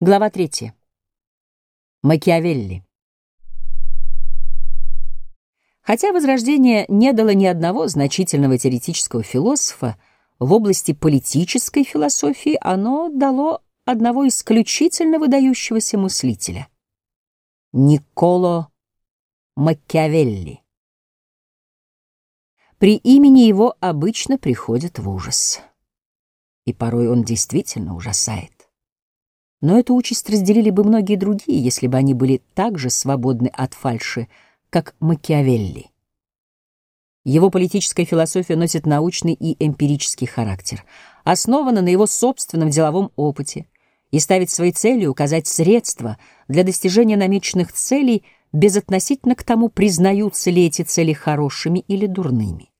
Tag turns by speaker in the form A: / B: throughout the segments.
A: Глава 3. Макиавелли. Хотя Возрождение не дало ни одного значительного теоретического философа, в области политической философии оно дало одного исключительно выдающегося мыслителя — Николо Макиавелли. При имени его обычно приходит в ужас. И порой он действительно ужасает. Но эту участь разделили бы многие другие, если бы они были так же свободны от фальши, как Макиавелли. Его политическая философия носит научный и эмпирический характер, основана на его собственном деловом опыте и ставит своей целью указать средства для достижения намеченных целей безотносительно к тому, признаются ли эти цели хорошими или дурными.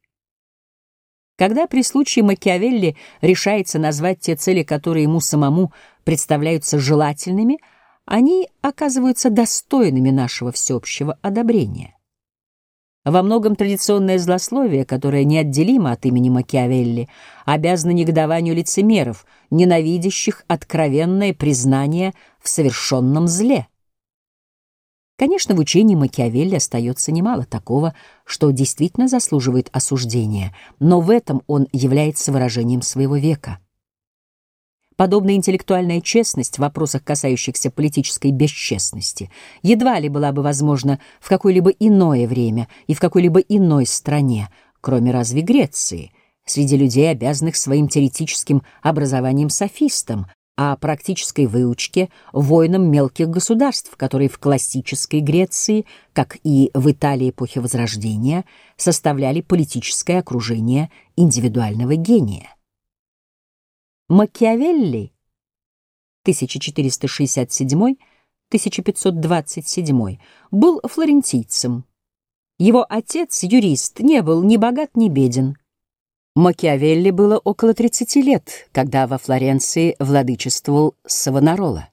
A: Когда при случае Макиавелли решается назвать те цели, которые ему самому представляются желательными, они оказываются достойными нашего всеобщего одобрения. Во многом традиционное злословие, которое неотделимо от имени Макиавелли, обязано негодованию лицемеров, ненавидящих откровенное признание в совершенном зле. Конечно, в учении Макиавелли остается немало такого, что действительно заслуживает осуждения, но в этом он является выражением своего века. Подобная интеллектуальная честность в вопросах, касающихся политической бесчестности, едва ли была бы возможна в какое-либо иное время и в какой-либо иной стране, кроме разве Греции, среди людей, обязанных своим теоретическим образованием софистам, о практической выучке воинам мелких государств, которые в классической Греции, как и в Италии эпохи Возрождения, составляли политическое окружение индивидуального гения. Макиавелли 1467-1527 был флорентийцем. Его отец, юрист, не был ни богат, ни беден. Макиавелли было около 30 лет, когда во Флоренции владычествовал Савонарола.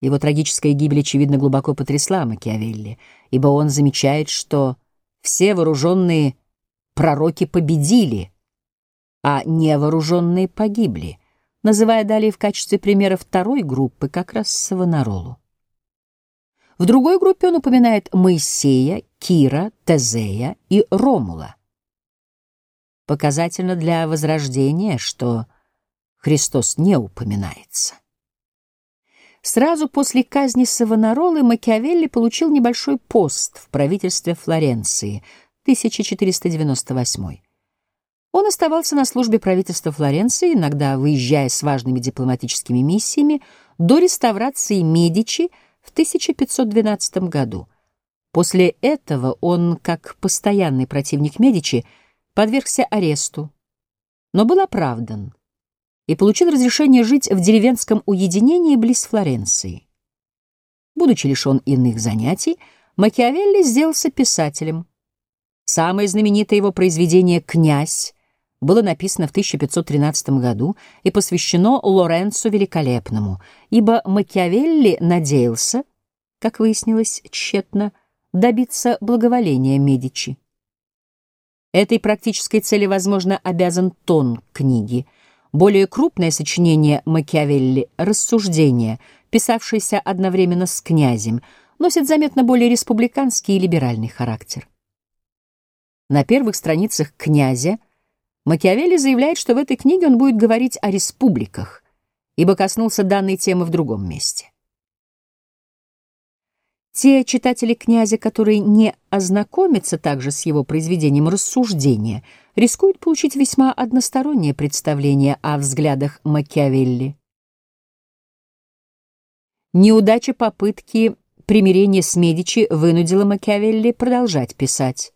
A: Его трагическая гибель, очевидно, глубоко потрясла Макиавелли, ибо он замечает, что все вооруженные пророки победили, а невооруженные погибли, называя далее в качестве примера второй группы как раз Савонаролу. В другой группе он упоминает Моисея, Кира, Тезея и Ромула. Показательно для возрождения, что Христос не упоминается. Сразу после казни Савонаролы Макиавелли получил небольшой пост в правительстве Флоренции, 1498. Он оставался на службе правительства Флоренции, иногда выезжая с важными дипломатическими миссиями, до реставрации Медичи в 1512 году. После этого он, как постоянный противник Медичи, подвергся аресту, но был оправдан и получил разрешение жить в деревенском уединении близ Флоренции. Будучи лишен иных занятий, Макиавелли сделался писателем. Самое знаменитое его произведение «Князь» было написано в 1513 году и посвящено Лоренцо Великолепному, ибо Макиавелли надеялся, как выяснилось тщетно, добиться благоволения Медичи. Этой практической цели, возможно, обязан тон книги. Более крупное сочинение Макиавелли «Рассуждения», писавшееся одновременно с князем, носит заметно более республиканский и либеральный характер. На первых страницах «Князя» Макиавелли заявляет, что в этой книге он будет говорить о республиках, ибо коснулся данной темы в другом месте. Те читатели князя, которые не ознакомятся также с его произведением рассуждения, рискуют получить весьма одностороннее представление о взглядах Макиавелли. Неудача попытки примирения с Медичи вынудила Макиавелли продолжать писать.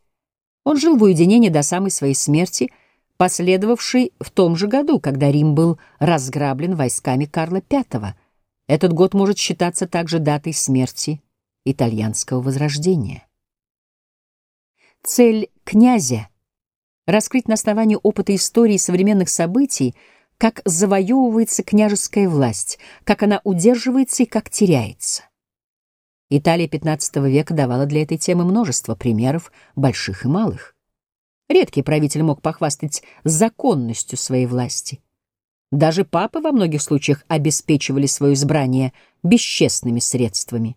A: Он жил в уединении до самой своей смерти, последовавшей в том же году, когда Рим был разграблен войсками Карла V. Этот год может считаться также датой смерти итальянского возрождения. Цель князя — раскрыть на основании опыта истории современных событий, как завоевывается княжеская власть, как она удерживается и как теряется. Италия XV века давала для этой темы множество примеров, больших и малых. Редкий правитель мог похвастать законностью своей власти. Даже папы во многих случаях обеспечивали свое избрание бесчестными средствами.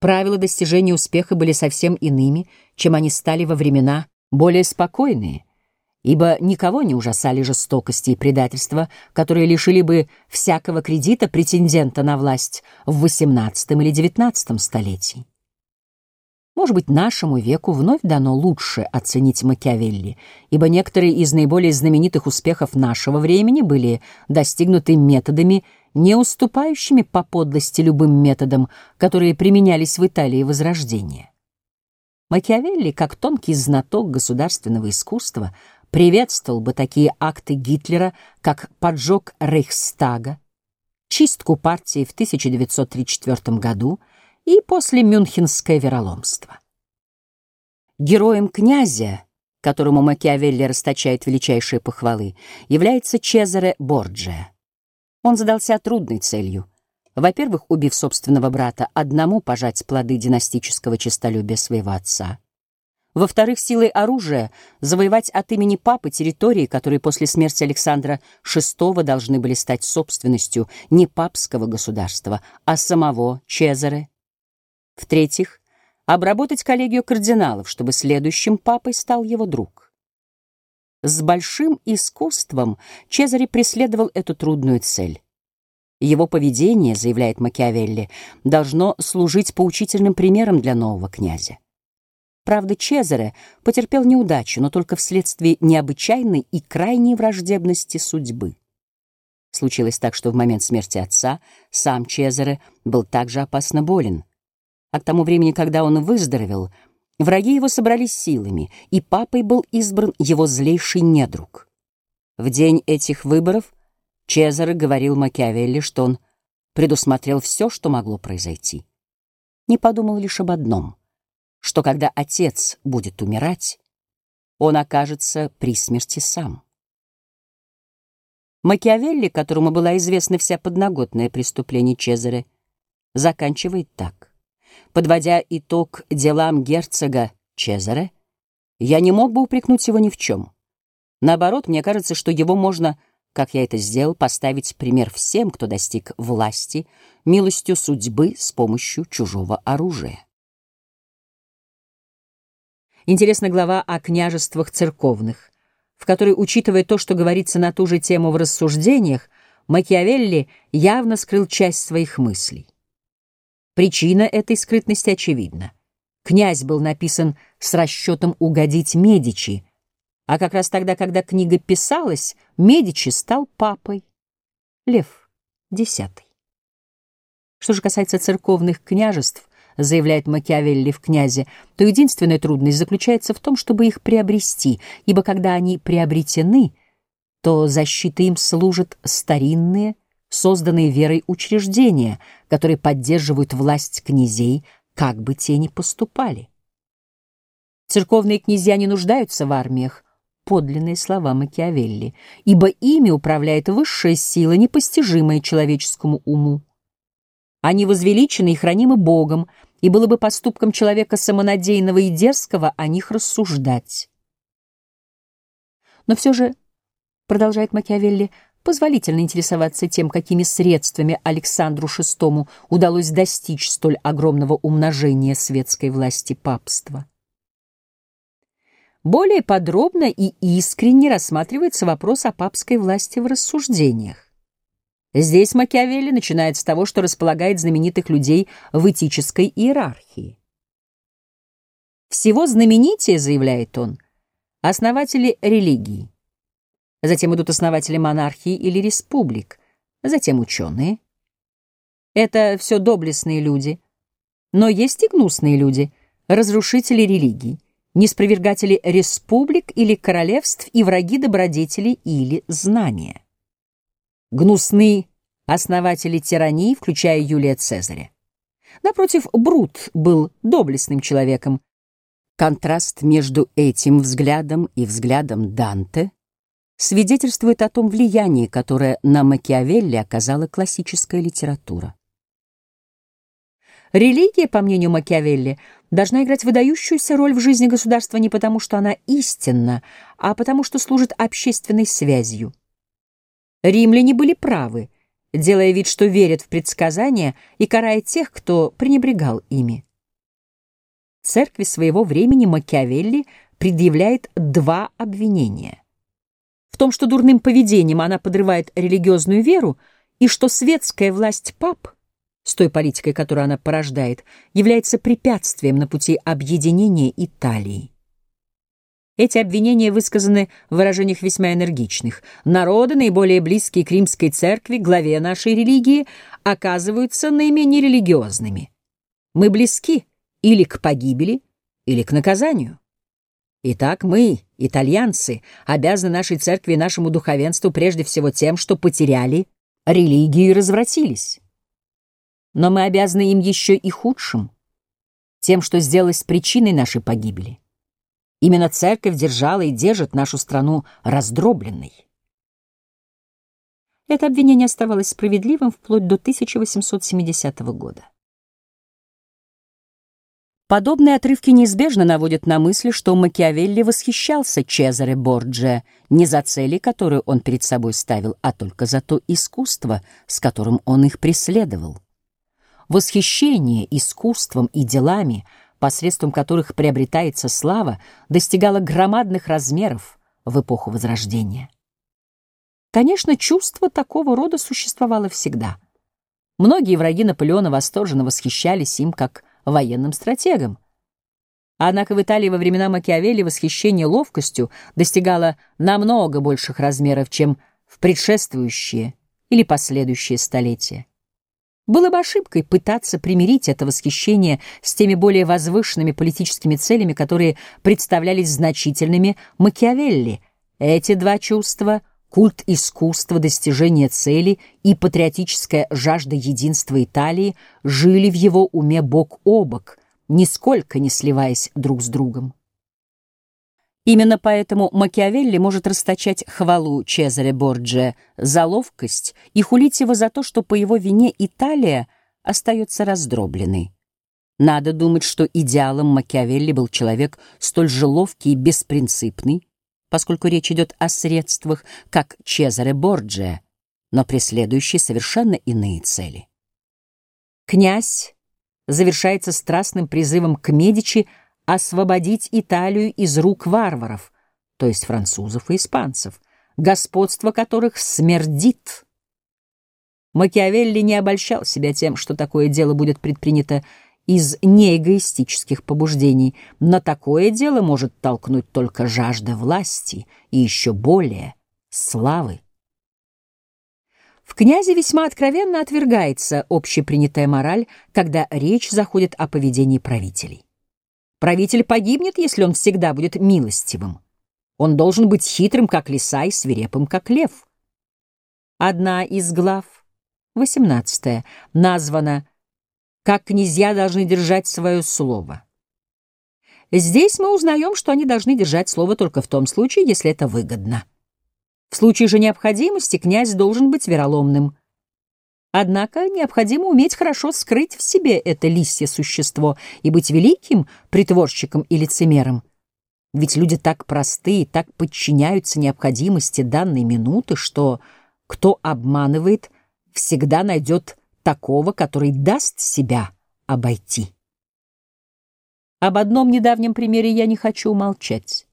A: Правила достижения успеха были совсем иными, чем они стали во времена более спокойные, ибо никого не ужасали жестокости и предательства, которые лишили бы всякого кредита претендента на власть в XVIII или XIX столетии. Может быть, нашему веку вновь дано лучше оценить Макиавелли, ибо некоторые из наиболее знаменитых успехов нашего времени были достигнуты методами, не уступающими по подлости любым методам, которые применялись в Италии Возрождения. Макиавелли, как тонкий знаток государственного искусства, приветствовал бы такие акты Гитлера, как поджог Рейхстага, чистку партии в 1934 году и после Мюнхенское вероломство. Героем князя, которому Макиавелли расточает величайшие похвалы, является Чезаре Борджиа. Он задался трудной целью. Во-первых, убив собственного брата, одному пожать плоды династического честолюбия своего отца. Во-вторых, силой оружия завоевать от имени папы территории, которые после смерти Александра VI должны были стать собственностью не папского государства, а самого Чезаре в-третьих, обработать коллегию кардиналов, чтобы следующим папой стал его друг. С большим искусством Чезаре преследовал эту трудную цель. Его поведение, заявляет Макиавелли, должно служить поучительным примером для нового князя. Правда, Чезаре потерпел неудачу, но только вследствие необычайной и крайней враждебности судьбы. Случилось так, что в момент смерти отца сам Чезаре был также опасно болен. А к тому времени, когда он выздоровел, враги его собрались силами, и папой был избран его злейший недруг. В день этих выборов Чезаре говорил Макиавелли, что он предусмотрел все, что могло произойти. Не подумал лишь об одном, что когда отец будет умирать, он окажется при смерти сам. Макиавелли, которому была известна вся подноготная преступление Чезаре, заканчивает так. Подводя итог делам герцога Чезаре, я не мог бы упрекнуть его ни в чем. Наоборот, мне кажется, что его можно, как я это сделал, поставить пример всем, кто достиг власти милостью судьбы с помощью чужого оружия. Интересна глава о княжествах церковных, в которой, учитывая то, что говорится на ту же тему в рассуждениях, Макиавелли явно скрыл часть своих мыслей. Причина этой скрытности очевидна. Князь был написан с расчетом угодить Медичи, а как раз тогда, когда книга писалась, Медичи стал папой. Лев X. Что же касается церковных княжеств, заявляет Макиавелли в «Князе», то единственная трудность заключается в том, чтобы их приобрести, ибо когда они приобретены, то защитой им служат старинные, созданные верой учреждения, которые поддерживают власть князей, как бы те ни поступали. Церковные князья не нуждаются в армиях, подлинные слова Макиавелли, ибо ими управляет высшая сила, непостижимая человеческому уму. Они возвеличены и хранимы Богом, и было бы поступком человека самонадеянного и дерзкого о них рассуждать. Но все же, продолжает Макиавелли, позволительно интересоваться тем, какими средствами Александру VI удалось достичь столь огромного умножения светской власти папства. Более подробно и искренне рассматривается вопрос о папской власти в рассуждениях. Здесь Макиавелли начинает с того, что располагает знаменитых людей в этической иерархии. Всего знаменитее, заявляет он, основатели религии. Затем идут основатели монархии или республик, затем ученые. Это все доблестные люди. Но есть и гнусные люди, разрушители религий, неспровергатели республик или королевств и враги добродетелей или знания. Гнусны основатели тирании, включая Юлия Цезаря. Напротив, Брут был доблестным человеком. Контраст между этим взглядом и взглядом Данте свидетельствует о том влиянии, которое на Макиавелли оказала классическая литература. Религия, по мнению Макиавелли, должна играть выдающуюся роль в жизни государства не потому, что она истинна, а потому, что служит общественной связью. Римляне были правы, делая вид, что верят в предсказания и карая тех, кто пренебрегал ими. Церкви своего времени Макиавелли предъявляет два обвинения. В том, что дурным поведением она подрывает религиозную веру, и что светская власть пап, с той политикой, которую она порождает, является препятствием на пути объединения Италии. Эти обвинения высказаны в выражениях весьма энергичных. Народы, наиболее близкие к римской церкви, главе нашей религии, оказываются наименее религиозными. Мы близки или к погибели, или к наказанию. Итак, мы, итальянцы, обязаны нашей церкви и нашему духовенству прежде всего тем, что потеряли религию и развратились. Но мы обязаны им еще и худшим, тем, что сделалось причиной нашей погибели. Именно церковь держала и держит нашу страну раздробленной. Это обвинение оставалось справедливым вплоть до 1870 года. Подобные отрывки неизбежно наводят на мысль, что Макиавелли восхищался Чезаре Борджиа не за цели, которые он перед собой ставил, а только за то искусство, с которым он их преследовал. Восхищение искусством и делами — посредством которых приобретается слава, достигала громадных размеров в эпоху Возрождения. Конечно, чувство такого рода существовало всегда. Многие враги Наполеона восторженно восхищались им как военным стратегом. Однако в Италии во времена Макиавелли восхищение ловкостью достигало намного больших размеров, чем в предшествующие или последующие столетия. Было бы ошибкой пытаться примирить это восхищение с теми более возвышенными политическими целями, которые представлялись значительными Макиавелли. Эти два чувства — культ искусства, достижения цели и патриотическая жажда единства Италии — жили в его уме бок о бок, нисколько не сливаясь друг с другом. Именно поэтому Макиавелли может расточать хвалу Чезаре Борджиа за ловкость и хулить его за то, что по его вине Италия остается раздробленной. Надо думать, что идеалом Макиавелли был человек столь же ловкий и беспринципный, поскольку речь идет о средствах, как Чезаре Борджиа, но преследующий совершенно иные цели. Князь завершается страстным призывом к Медичи освободить Италию из рук варваров, то есть французов и испанцев, господство которых смердит. Макиавелли не обольщал себя тем, что такое дело будет предпринято из неэгоистических побуждений, но такое дело может толкнуть только жажда власти и еще более славы. В князе весьма откровенно отвергается общепринятая мораль, когда речь заходит о поведении правителей. Правитель погибнет, если он всегда будет милостивым. Он должен быть хитрым, как лиса, и свирепым, как лев. Одна из глав, восемнадцатая, названа «Как князья должны держать свое слово». Здесь мы узнаем, что они должны держать слово только в том случае, если это выгодно. В случае же необходимости князь должен быть вероломным – Однако необходимо уметь хорошо скрыть в себе это лисье существо и быть великим притворщиком и лицемером. Ведь люди так просты и так подчиняются необходимости данной минуты, что кто обманывает, всегда найдет такого, который даст себя обойти. Об одном недавнем примере я не хочу умолчать.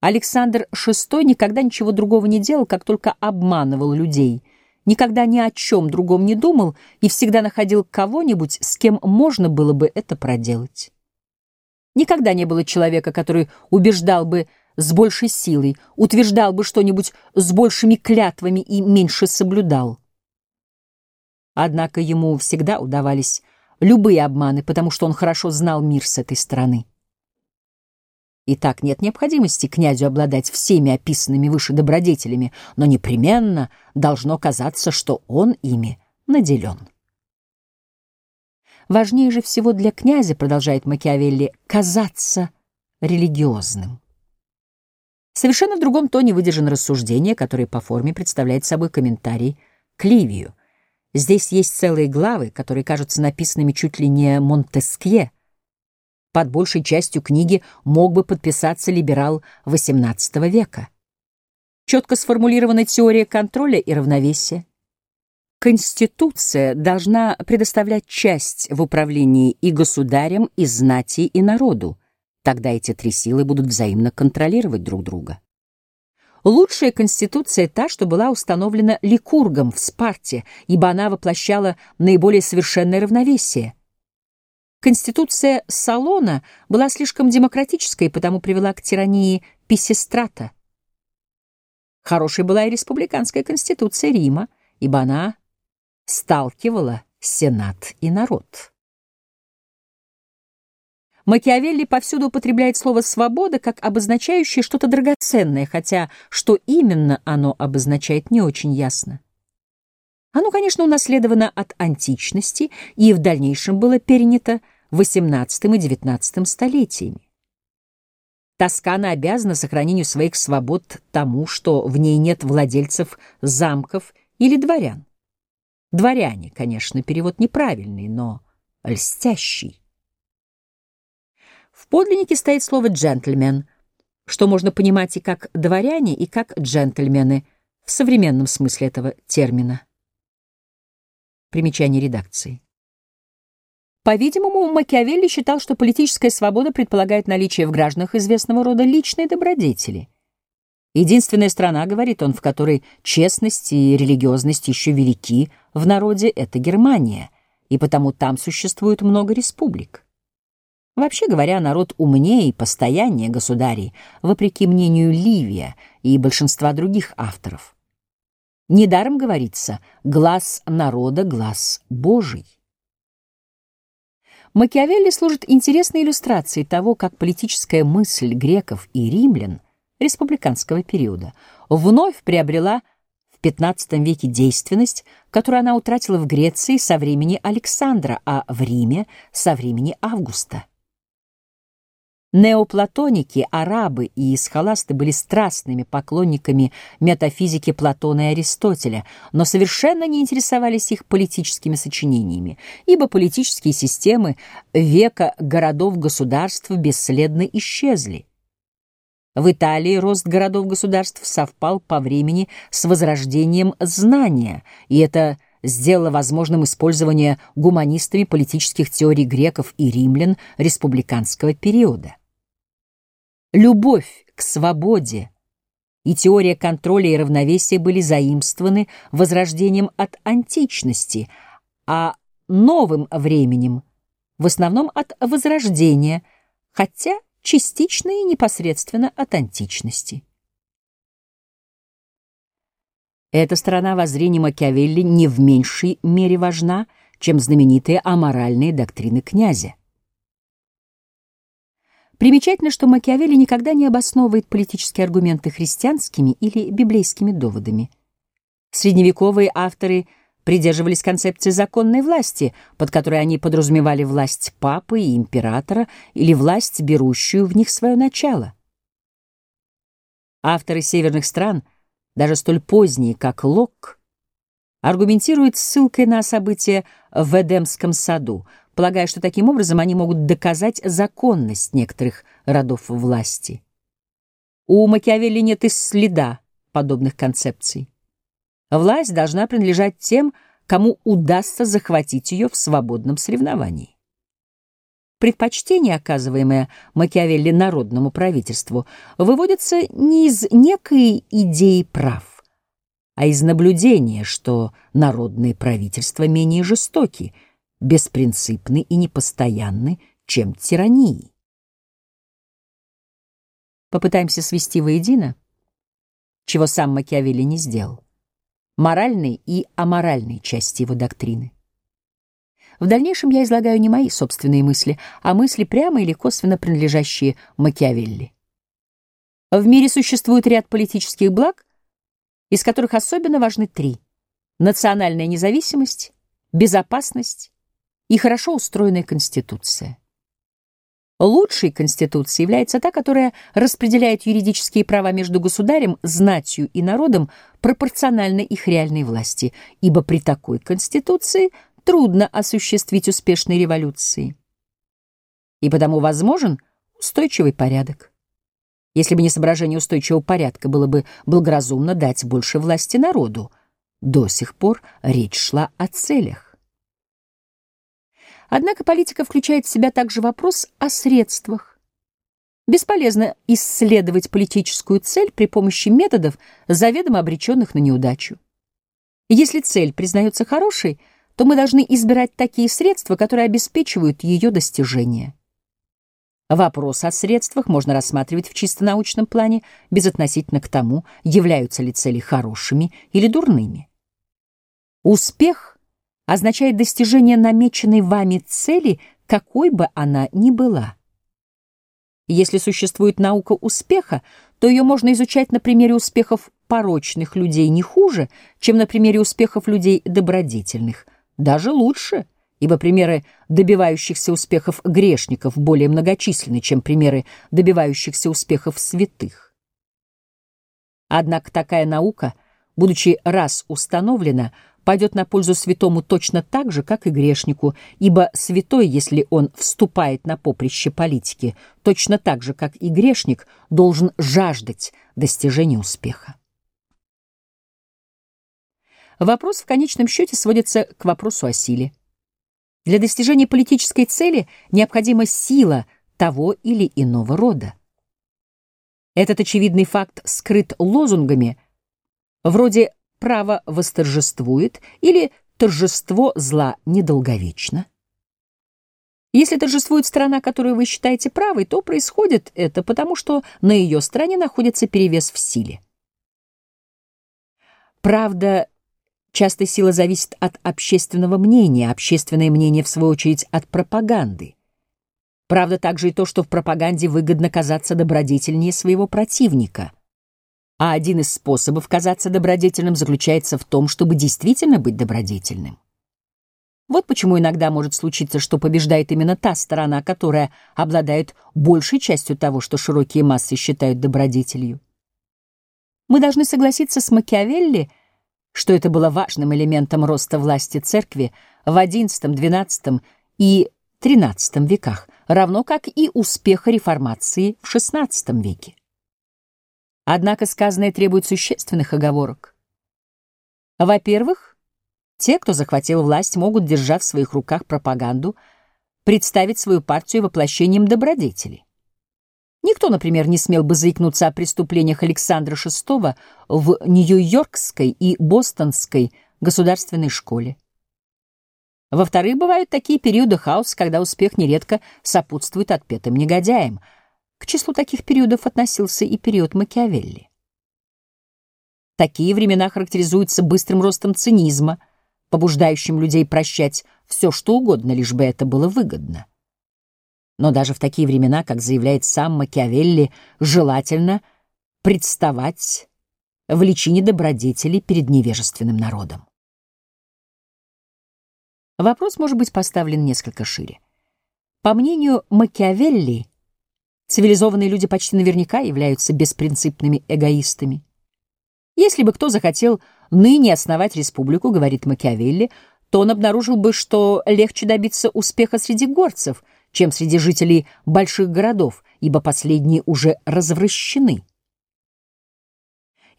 A: Александр VI никогда ничего другого не делал, как только обманывал людей — никогда ни о чем другом не думал и всегда находил кого-нибудь, с кем можно было бы это проделать. Никогда не было человека, который убеждал бы с большей силой, утверждал бы что-нибудь с большими клятвами и меньше соблюдал. Однако ему всегда удавались любые обманы, потому что он хорошо знал мир с этой стороны. И так нет необходимости князю обладать всеми описанными выше добродетелями, но непременно должно казаться, что он ими наделен. Важнее же всего для князя, продолжает Макиавелли, казаться религиозным. Совершенно в другом тоне выдержано рассуждение, которое по форме представляет собой комментарий к Ливию. Здесь есть целые главы, которые кажутся написанными чуть ли не Монтескье, под большей частью книги мог бы подписаться либерал XVIII века. четко сформулирована теория контроля и равновесия. Конституция должна предоставлять часть в управлении и государям, и знати, и народу. Тогда эти три силы будут взаимно контролировать друг друга. Лучшая конституция та, что была установлена Ликургом в Спарте, ибо она воплощала наиболее совершенное равновесие. Конституция Салона была слишком демократической потому привела к тирании Писестрата. Хорошей была и республиканская конституция Рима, ибо она сталкивала Сенат и народ. Макиавелли повсюду употребляет слово «свобода» как обозначающее что-то драгоценное, хотя что именно оно обозначает, не очень ясно. Оно, конечно, унаследовано от античности и в дальнейшем было перенято XVIII и XIX столетиями. Тоскана обязана сохранению своих свобод тому, что в ней нет владельцев замков или дворян. Дворяне, конечно, перевод неправильный, но льстящий. В подлиннике стоит слово «джентльмен», что можно понимать и как дворяне, и как джентльмены в современном смысле этого термина. Примечание редакции. По-видимому, Макиавелли считал, что политическая свобода предполагает наличие в гражданах известного рода личной добродетели. Единственная страна, говорит он, в которой честность и религиозность еще велики в народе, — это Германия, и потому там существует много республик. Вообще говоря, народ умнее и постояннее государей, вопреки мнению Ливия и большинства других авторов. Недаром говорится «глаз народа, глаз Божий». Макиавелли служит интересной иллюстрацией того, как политическая мысль греков и римлян республиканского периода вновь приобрела в XV веке действенность, которую она утратила в Греции со времени Александра, а в Риме со времени Августа. Неоплатоники, арабы и схоласты были страстными поклонниками метафизики Платона и Аристотеля, но совершенно не интересовались их политическими сочинениями, ибо политические системы века городов-государств бесследно исчезли. В Италии рост городов-государств совпал по времени с возрождением знания, и это сделало возможным использование гуманистами политических теорий греков и римлян республиканского периода. Любовь к свободе и теория контроля и равновесия были заимствованы возрождением от античности, а новым временем в основном от возрождения, хотя частично и непосредственно от античности. Эта сторона воззрения Макиавелли не в меньшей мере важна, чем знаменитые аморальные доктрины князя. Примечательно, что Макиавелли никогда не обосновывает политические аргументы христианскими или библейскими доводами. Средневековые авторы придерживались концепции законной власти, под которой они подразумевали власть папы и императора или власть, берущую в них свое начало. Авторы северных стран, даже столь поздние, как Локк, аргументируют ссылкой на события в Эдемском саду — полагая, что таким образом они могут доказать законность некоторых родов власти. У Макиавелли нет и следа подобных концепций. Власть должна принадлежать тем, кому удастся захватить ее в свободном соревновании. Предпочтение, оказываемое Макиавелли народному правительству, выводится не из некой идеи прав, а из наблюдения, что народные правительства менее жестоки — беспринципны и непостоянны, чем тирании. Попытаемся свести воедино, чего сам Макиавелли не сделал, моральной и аморальной части его доктрины. В дальнейшем я излагаю не мои собственные мысли, а мысли прямо или косвенно принадлежащие Макиавелли. В мире существует ряд политических благ, из которых особенно важны три — национальная независимость, безопасность и хорошо устроенная конституция. Лучшей конституцией является та, которая распределяет юридические права между государем, знатью и народом пропорционально их реальной власти, ибо при такой конституции трудно осуществить успешные революции. И потому возможен устойчивый порядок. Если бы не соображение устойчивого порядка, было бы благоразумно дать больше власти народу. До сих пор речь шла о целях. Однако политика включает в себя также вопрос о средствах. Бесполезно исследовать политическую цель при помощи методов, заведомо обреченных на неудачу. Если цель признается хорошей, то мы должны избирать такие средства, которые обеспечивают ее достижение. Вопрос о средствах можно рассматривать в чисто научном плане, безотносительно к тому, являются ли цели хорошими или дурными. Успех означает достижение намеченной вами цели, какой бы она ни была. Если существует наука успеха, то ее можно изучать на примере успехов порочных людей не хуже, чем на примере успехов людей добродетельных, даже лучше, ибо примеры добивающихся успехов грешников более многочисленны, чем примеры добивающихся успехов святых. Однако такая наука, будучи раз установлена, пойдет на пользу святому точно так же, как и грешнику, ибо святой, если он вступает на поприще политики, точно так же, как и грешник, должен жаждать достижения успеха. Вопрос в конечном счете сводится к вопросу о силе. Для достижения политической цели необходима сила того или иного рода. Этот очевидный факт скрыт лозунгами вроде право восторжествует или торжество зла недолговечно. Если торжествует страна, которую вы считаете правой, то происходит это потому, что на ее стороне находится перевес в силе. Правда, часто сила зависит от общественного мнения, общественное мнение, в свою очередь, от пропаганды. Правда также и то, что в пропаганде выгодно казаться добродетельнее своего противника — а один из способов казаться добродетельным заключается в том, чтобы действительно быть добродетельным. Вот почему иногда может случиться, что побеждает именно та сторона, которая обладает большей частью того, что широкие массы считают добродетелью. Мы должны согласиться с Макиавелли, что это было важным элементом роста власти церкви в XI, XII и XIII веках, равно как и успеха реформации в XVI веке. Однако сказанное требует существенных оговорок. Во-первых, те, кто захватил власть, могут, держа в своих руках пропаганду, представить свою партию воплощением добродетели. Никто, например, не смел бы заикнуться о преступлениях Александра VI в Нью-Йоркской и Бостонской государственной школе. Во-вторых, бывают такие периоды хаоса, когда успех нередко сопутствует отпетым негодяям — к числу таких периодов относился и период Макиавелли. Такие времена характеризуются быстрым ростом цинизма, побуждающим людей прощать все, что угодно, лишь бы это было выгодно. Но даже в такие времена, как заявляет сам Макиавелли, желательно представать в личине добродетели перед невежественным народом. Вопрос может быть поставлен несколько шире. По мнению Макиавелли, Цивилизованные люди почти наверняка являются беспринципными эгоистами. Если бы кто захотел ныне основать республику, говорит Макиавелли, то он обнаружил бы, что легче добиться успеха среди горцев, чем среди жителей больших городов, ибо последние уже развращены.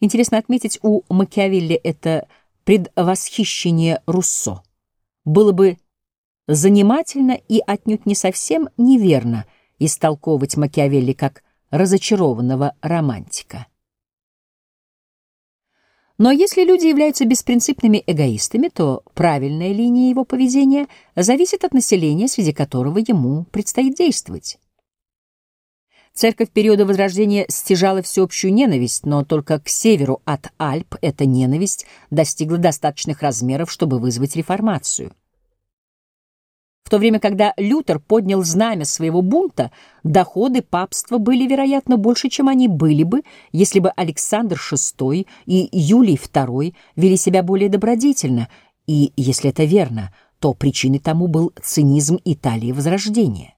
A: Интересно отметить, у Макиавелли это предвосхищение Руссо. Было бы занимательно и отнюдь не совсем неверно — истолковывать Макиавелли как разочарованного романтика. Но если люди являются беспринципными эгоистами, то правильная линия его поведения зависит от населения, среди которого ему предстоит действовать. Церковь периода Возрождения стяжала всеобщую ненависть, но только к северу от Альп эта ненависть достигла достаточных размеров, чтобы вызвать реформацию. В то время, когда Лютер поднял знамя своего бунта, доходы папства были, вероятно, больше, чем они были бы, если бы Александр VI и Юлий II вели себя более добродетельно, и, если это верно, то причиной тому был цинизм Италии Возрождения.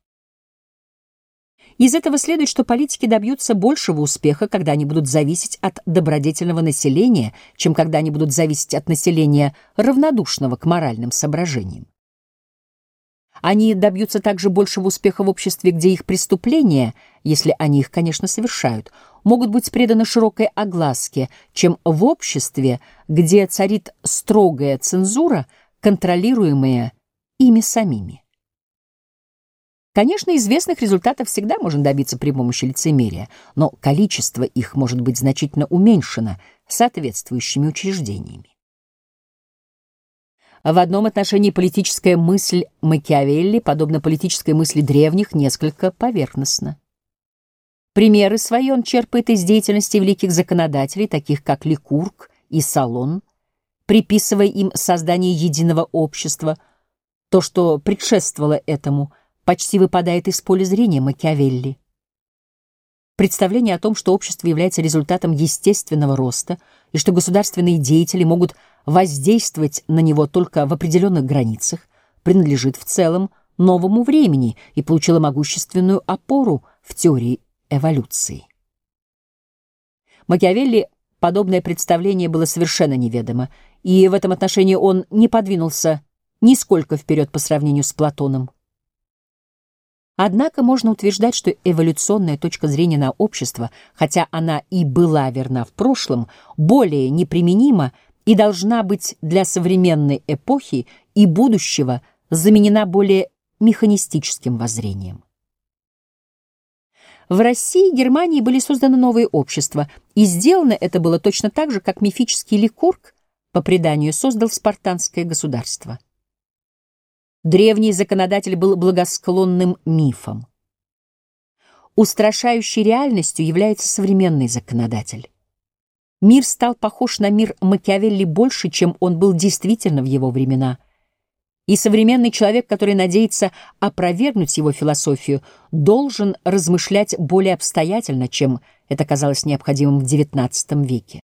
A: Из этого следует, что политики добьются большего успеха, когда они будут зависеть от добродетельного населения, чем когда они будут зависеть от населения, равнодушного к моральным соображениям. Они добьются также большего успеха в обществе, где их преступления, если они их, конечно, совершают, могут быть преданы широкой огласке, чем в обществе, где царит строгая цензура, контролируемая ими самими. Конечно, известных результатов всегда можно добиться при помощи лицемерия, но количество их может быть значительно уменьшено соответствующими учреждениями. В одном отношении политическая мысль Макиавелли, подобно политической мысли древних, несколько поверхностна. Примеры свои он черпает из деятельности великих законодателей, таких как Ликург и Салон, приписывая им создание единого общества. То, что предшествовало этому, почти выпадает из поля зрения Макиавелли. Представление о том, что общество является результатом естественного роста и что государственные деятели могут воздействовать на него только в определенных границах, принадлежит в целом новому времени и получило могущественную опору в теории эволюции. Макиавелли подобное представление было совершенно неведомо, и в этом отношении он не подвинулся нисколько вперед по сравнению с Платоном. Однако можно утверждать, что эволюционная точка зрения на общество, хотя она и была верна в прошлом, более неприменима и должна быть для современной эпохи и будущего заменена более механистическим воззрением. В России и Германии были созданы новые общества, и сделано это было точно так же, как мифический Ликург, по преданию, создал спартанское государство. Древний законодатель был благосклонным мифом. Устрашающей реальностью является современный законодатель. Мир стал похож на мир Макиавелли больше, чем он был действительно в его времена. И современный человек, который надеется опровергнуть его философию, должен размышлять более обстоятельно, чем это казалось необходимым в XIX веке.